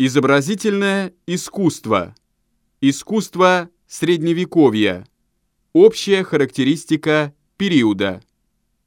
Изобразительное искусство. Искусство Средневековья. Общая характеристика периода.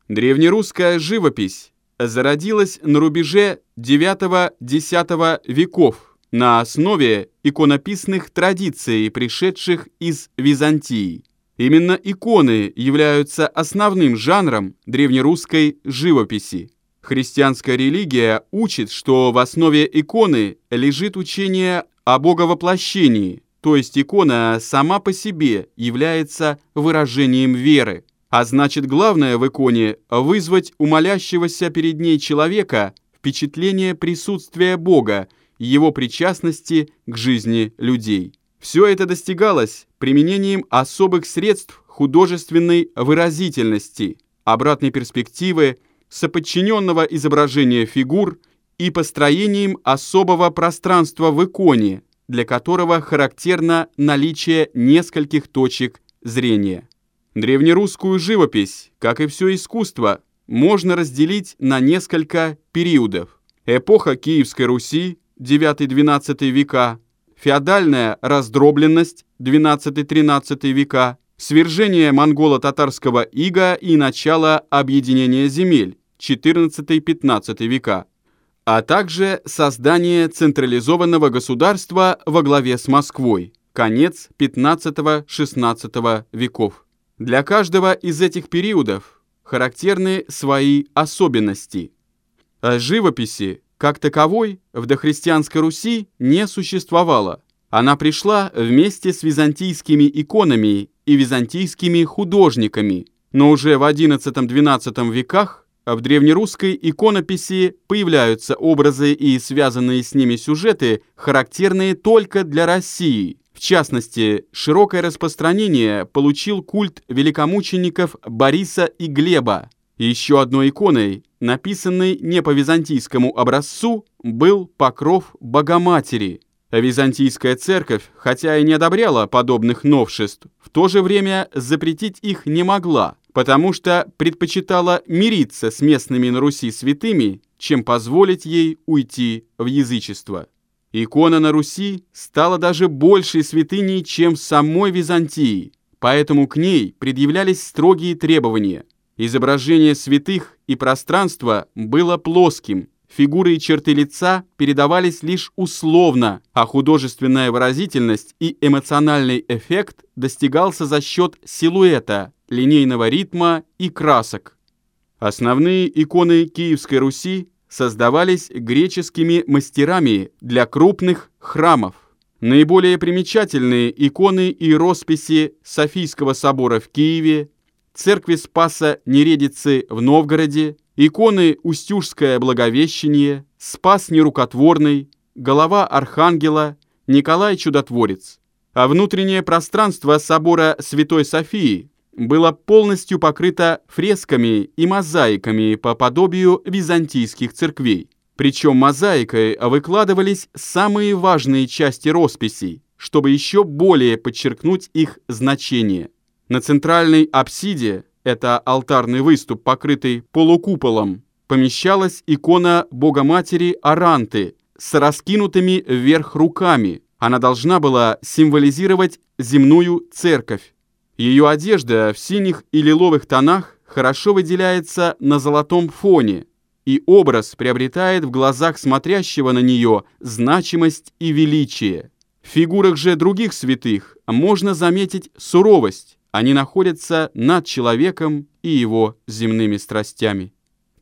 Древнерусская живопись зародилась на рубеже IX-X веков на основе иконописных традиций, пришедших из Византии. Именно иконы являются основным жанром древнерусской живописи. Христианская религия учит, что в основе иконы лежит учение о боговоплощении, то есть икона сама по себе является выражением веры. А значит, главное в иконе – вызвать у молящегося перед ней человека впечатление присутствия Бога, его причастности к жизни людей. Все это достигалось применением особых средств художественной выразительности, обратной перспективы – соподчиненного изображения фигур и построением особого пространства в иконе, для которого характерно наличие нескольких точек зрения. Древнерусскую живопись, как и все искусство, можно разделить на несколько периодов. Эпоха Киевской Руси, 9-12 века, феодальная раздробленность, 12-13 века, свержение монголо-татарского ига и начало объединения земель, XIV-XV века, а также создание централизованного государства во главе с Москвой, конец XV-XVI веков. Для каждого из этих периодов характерны свои особенности. А живописи, как таковой, в дохристианской Руси не существовало. Она пришла вместе с византийскими иконами и византийскими художниками, но уже в XI-XII веках в древнерусской иконописи появляются образы и связанные с ними сюжеты, характерные только для России. В частности, широкое распространение получил культ великомучеников Бориса и Глеба. Еще одной иконой, написанной не по византийскому образцу, был покров Богоматери. Византийская церковь, хотя и не одобряла подобных новшеств, в то же время запретить их не могла – потому что предпочитала мириться с местными на Руси святыми, чем позволить ей уйти в язычество. Икона на Руси стала даже большей святыней, чем в самой Византии, поэтому к ней предъявлялись строгие требования. Изображение святых и пространство было плоским, фигуры и черты лица передавались лишь условно, а художественная выразительность и эмоциональный эффект достигался за счет силуэта, линейного ритма и красок. Основные иконы Киевской Руси создавались греческими мастерами для крупных храмов. Наиболее примечательные иконы и росписи Софийского собора в Киеве, церкви Спаса Нередицы в Новгороде, иконы Устюжское Благовещение, Спас Нерукотворный, Голова Архангела, Николай Чудотворец. А внутреннее пространство собора Святой Софии было полностью покрыто фресками и мозаиками по подобию византийских церквей. Причем мозаикой выкладывались самые важные части росписей, чтобы еще более подчеркнуть их значение. На центральной апсиде, это алтарный выступ, покрытый полукуполом, помещалась икона Богоматери Аранты с раскинутыми вверх руками. Она должна была символизировать земную церковь. Ее одежда в синих и лиловых тонах хорошо выделяется на золотом фоне, и образ приобретает в глазах смотрящего на нее значимость и величие. В фигурах же других святых можно заметить суровость, они находятся над человеком и его земными страстями.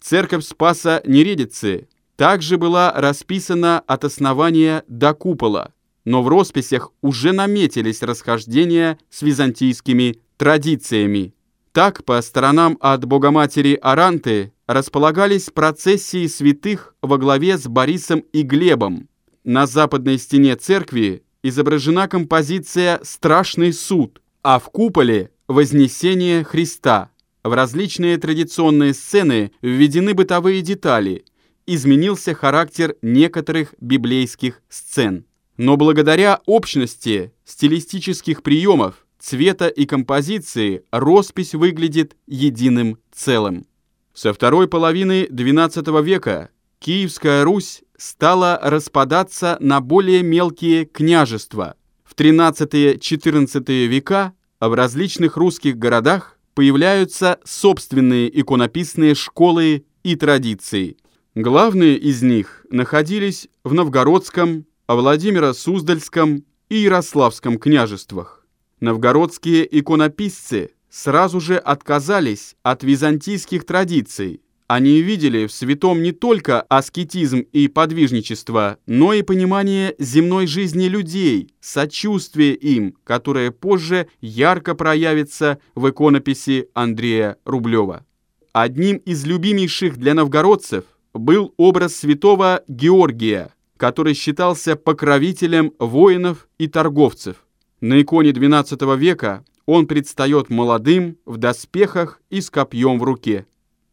Церковь Спаса Нередицы также была расписана от основания до купола – но в росписях уже наметились расхождения с византийскими традициями. Так, по сторонам от Богоматери Аранты располагались процессии святых во главе с Борисом и Глебом. На западной стене церкви изображена композиция «Страшный суд», а в куполе – «Вознесение Христа». В различные традиционные сцены введены бытовые детали, изменился характер некоторых библейских сцен. Но благодаря общности стилистических приемов, цвета и композиции роспись выглядит единым целым. Со второй половины XII века Киевская Русь стала распадаться на более мелкие княжества. В 13-14 века в различных русских городах появляются собственные иконописные школы и традиции. Главные из них находились в Новгородском, Владимиро-Суздальском и Ярославском княжествах. Новгородские иконописцы сразу же отказались от византийских традиций. Они видели в святом не только аскетизм и подвижничество, но и понимание земной жизни людей, сочувствие им, которое позже ярко проявится в иконописи Андрея Рублева. Одним из любимейших для новгородцев был образ святого Георгия, который считался покровителем воинов и торговцев. На иконе XII века он предстает молодым, в доспехах и с копьем в руке.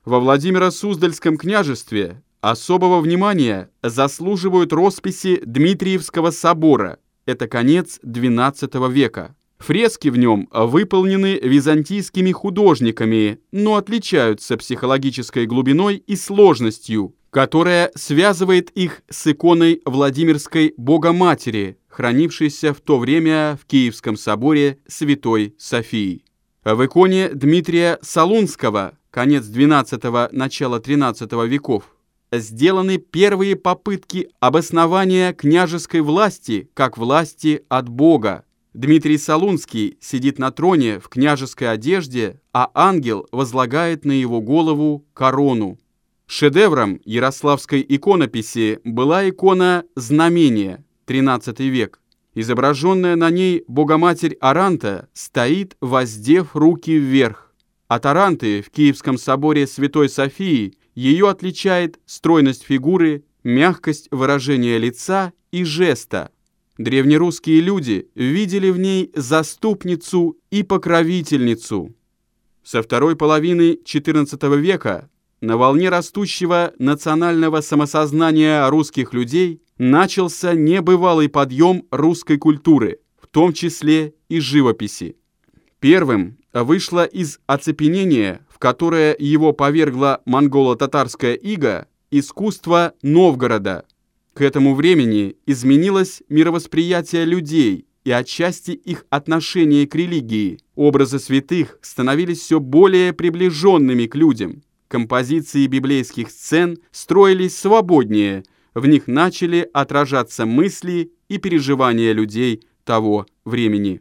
Во Владимиро-Суздальском княжестве особого внимания заслуживают росписи Дмитриевского собора, это конец XII века. Фрески в нем выполнены византийскими художниками, но отличаются психологической глубиной и сложностью, которая связывает их с иконой Владимирской Богоматери, хранившейся в то время в Киевском соборе Святой Софии. В иконе Дмитрия Солунского, конец XII – начало XIII веков, сделаны первые попытки обоснования княжеской власти как власти от Бога. Дмитрий Солунский сидит на троне в княжеской одежде, а ангел возлагает на его голову корону. Шедевром ярославской иконописи была икона «Знамение» XIII век. Изображенная на ней Богоматерь Аранта стоит, воздев руки вверх. От Аранты в Киевском соборе Святой Софии ее отличает стройность фигуры, мягкость выражения лица и жеста. Древнерусские люди видели в ней заступницу и покровительницу. Со второй половины XIV века на волне растущего национального самосознания русских людей начался небывалый подъем русской культуры, в том числе и живописи. Первым вышло из оцепенения, в которое его повергла монголо-татарская ига, искусство Новгорода. К этому времени изменилось мировосприятие людей и отчасти их отношение к религии. Образы святых становились все более приближенными к людям. Композиции библейских сцен строились свободнее, в них начали отражаться мысли и переживания людей того времени.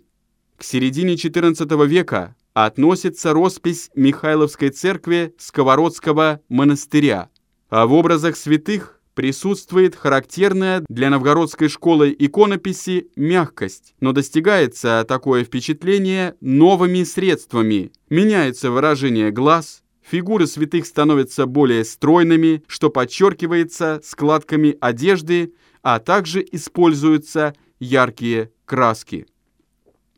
К середине XIV века относится роспись Михайловской церкви Сковородского монастыря, а в образах святых присутствует характерная для новгородской школы иконописи мягкость, но достигается такое впечатление новыми средствами. Меняется выражение глаз, Фигуры святых становятся более стройными, что подчеркивается складками одежды, а также используются яркие краски.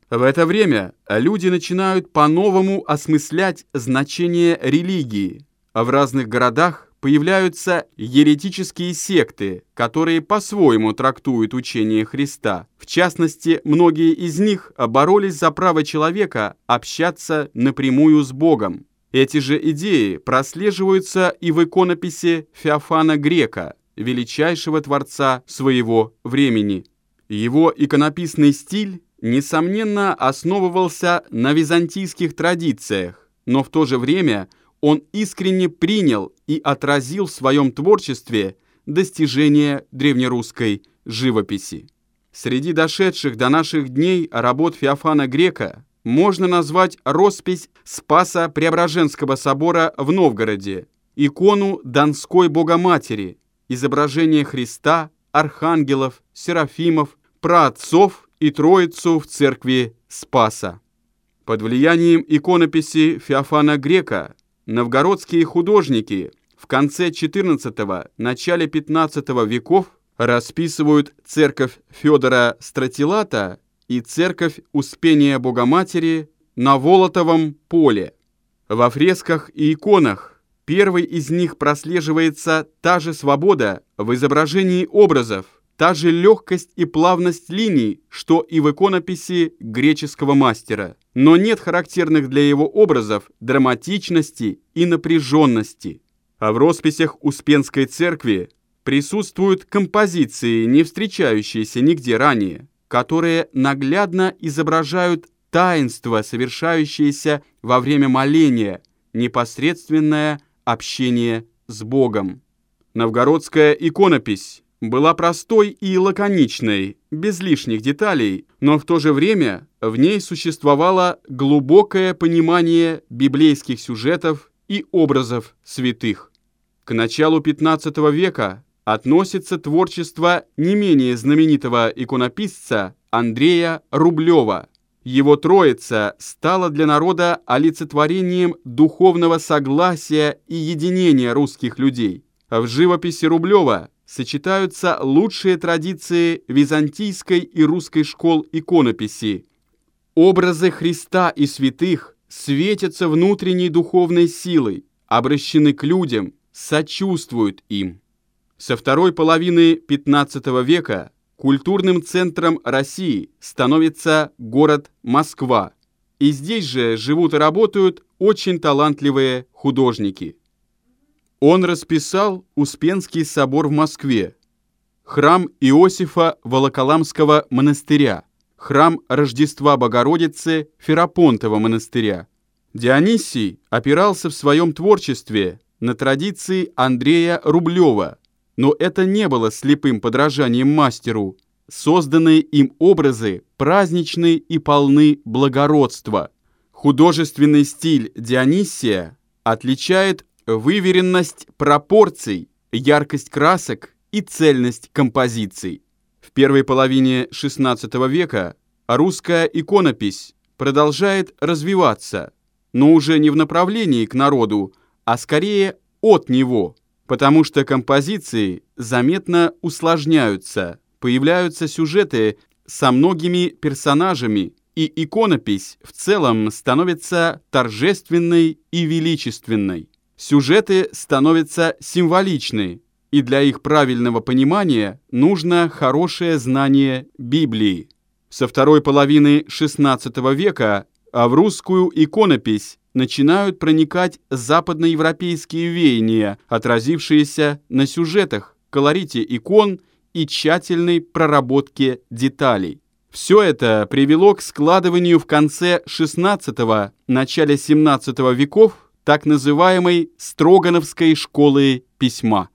В это время люди начинают по-новому осмыслять значение религии. а В разных городах появляются еретические секты, которые по-своему трактуют учение Христа. В частности, многие из них боролись за право человека общаться напрямую с Богом. Эти же идеи прослеживаются и в иконописи Феофана Грека, величайшего творца своего времени. Его иконописный стиль, несомненно, основывался на византийских традициях, но в то же время он искренне принял и отразил в своем творчестве достижения древнерусской живописи. Среди дошедших до наших дней работ Феофана Грека можно назвать роспись Спаса Преображенского собора в Новгороде, икону Донской Богоматери, изображение Христа, архангелов, серафимов, праотцов и Троицу в церкви Спаса. Под влиянием иконописи Феофана Грека новгородские художники в конце XIV – начале XV веков расписывают церковь Федора Стратилата и церковь Успения Богоматери на Волотовом поле. Во фресках и иконах первой из них прослеживается та же свобода в изображении образов, та же легкость и плавность линий, что и в иконописи греческого мастера. Но нет характерных для его образов драматичности и напряженности. А в росписях Успенской церкви присутствуют композиции, не встречающиеся нигде ранее, которые наглядно изображают таинство, совершающееся во время моления, непосредственное общение с Богом. Новгородская иконопись была простой и лаконичной, без лишних деталей, но в то же время в ней существовало глубокое понимание библейских сюжетов и образов святых. К началу XV века относится творчество не менее знаменитого иконописца Андрея Рублева. Его троица стала для народа олицетворением духовного согласия и единения русских людей. В живописи Рублева сочетаются лучшие традиции византийской и русской школ иконописи. Образы Христа и святых светятся внутренней духовной силой, обращены к людям, сочувствуют им. Со второй половины XV века культурным центром России становится город Москва, и здесь же живут и работают очень талантливые художники. Он расписал Успенский собор в Москве, храм Иосифа Волоколамского монастыря, храм Рождества Богородицы Ферапонтова монастыря. Дионисий опирался в своем творчестве на традиции Андрея Рублева, но это не было слепым подражанием мастеру. Созданные им образы праздничны и полны благородства. Художественный стиль Дионисия отличает выверенность пропорций, яркость красок и цельность композиций. В первой половине XVI века русская иконопись продолжает развиваться, но уже не в направлении к народу, а скорее от него, потому что композиции заметно усложняются, появляются сюжеты со многими персонажами, и иконопись в целом становится торжественной и величественной. Сюжеты становятся символичны, и для их правильного понимания нужно хорошее знание Библии. Со второй половины XVI века а в русскую иконопись начинают проникать западноевропейские веяния, отразившиеся на сюжетах, колорите икон и тщательной проработке деталей. Все это привело к складыванию в конце XVI – начале XVII веков так называемой Строгановской школы письма.